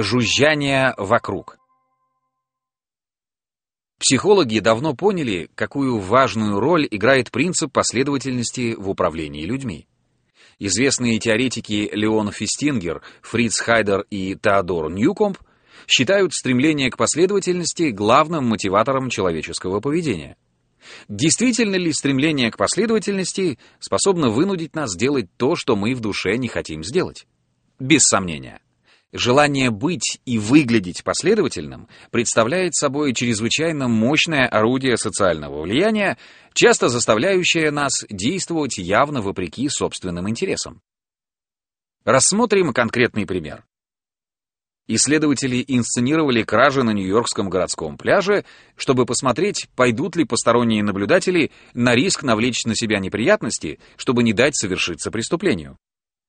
Жужжание вокруг. Психологи давно поняли, какую важную роль играет принцип последовательности в управлении людьми. Известные теоретики Леон Фистингер, Фриц Хайдер и Теодор Ньюкомп считают стремление к последовательности главным мотиватором человеческого поведения. Действительно ли стремление к последовательности способно вынудить нас делать то, что мы в душе не хотим сделать? Без сомнения. Желание быть и выглядеть последовательным представляет собой чрезвычайно мощное орудие социального влияния, часто заставляющее нас действовать явно вопреки собственным интересам. Рассмотрим конкретный пример. Исследователи инсценировали кражи на Нью-Йоркском городском пляже, чтобы посмотреть, пойдут ли посторонние наблюдатели на риск навлечь на себя неприятности, чтобы не дать совершиться преступлению.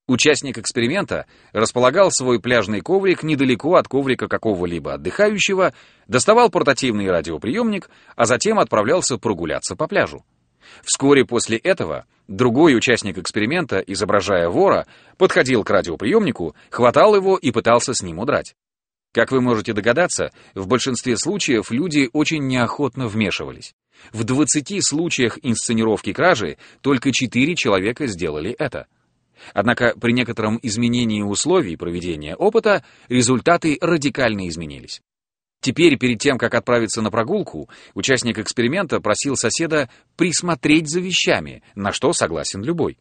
Участник эксперимента располагал свой пляжный коврик недалеко от коврика какого-либо отдыхающего, доставал портативный радиоприемник, а затем отправлялся прогуляться по пляжу. Вскоре после этого другой участник эксперимента, изображая вора, подходил к радиоприемнику, хватал его и пытался с ним удрать. Как вы можете догадаться, в большинстве случаев люди очень неохотно вмешивались. В 20 случаях инсценировки кражи только 4 человека сделали это — Однако при некотором изменении условий проведения опыта результаты радикально изменились. Теперь, перед тем, как отправиться на прогулку, участник эксперимента просил соседа присмотреть за вещами, на что согласен любой.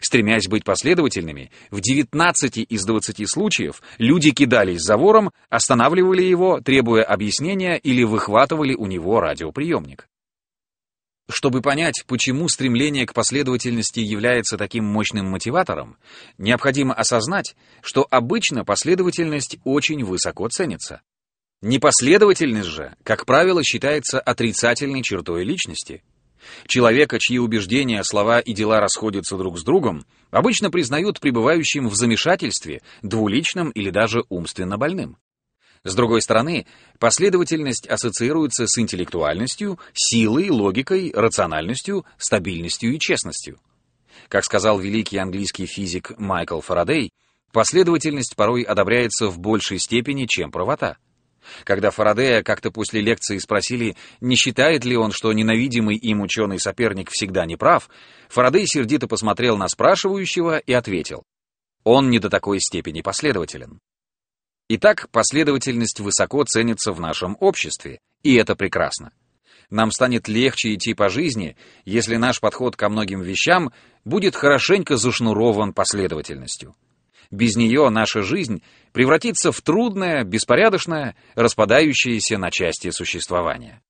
Стремясь быть последовательными, в 19 из 20 случаев люди кидались за вором, останавливали его, требуя объяснения или выхватывали у него радиоприемник. Чтобы понять, почему стремление к последовательности является таким мощным мотиватором, необходимо осознать, что обычно последовательность очень высоко ценится. Непоследовательность же, как правило, считается отрицательной чертой личности. Человека, чьи убеждения, слова и дела расходятся друг с другом, обычно признают пребывающим в замешательстве, двуличным или даже умственно больным. С другой стороны, последовательность ассоциируется с интеллектуальностью, силой, логикой, рациональностью, стабильностью и честностью. Как сказал великий английский физик Майкл Фарадей, последовательность порой одобряется в большей степени, чем правота. Когда Фарадея как-то после лекции спросили, не считает ли он, что ненавидимый им ученый соперник всегда не прав, Фарадей сердито посмотрел на спрашивающего и ответил, «Он не до такой степени последователен». Итак, последовательность высоко ценится в нашем обществе, и это прекрасно. Нам станет легче идти по жизни, если наш подход ко многим вещам будет хорошенько зашнурован последовательностью. Без нее наша жизнь превратится в трудное, беспорядочное, распадающееся на части существование.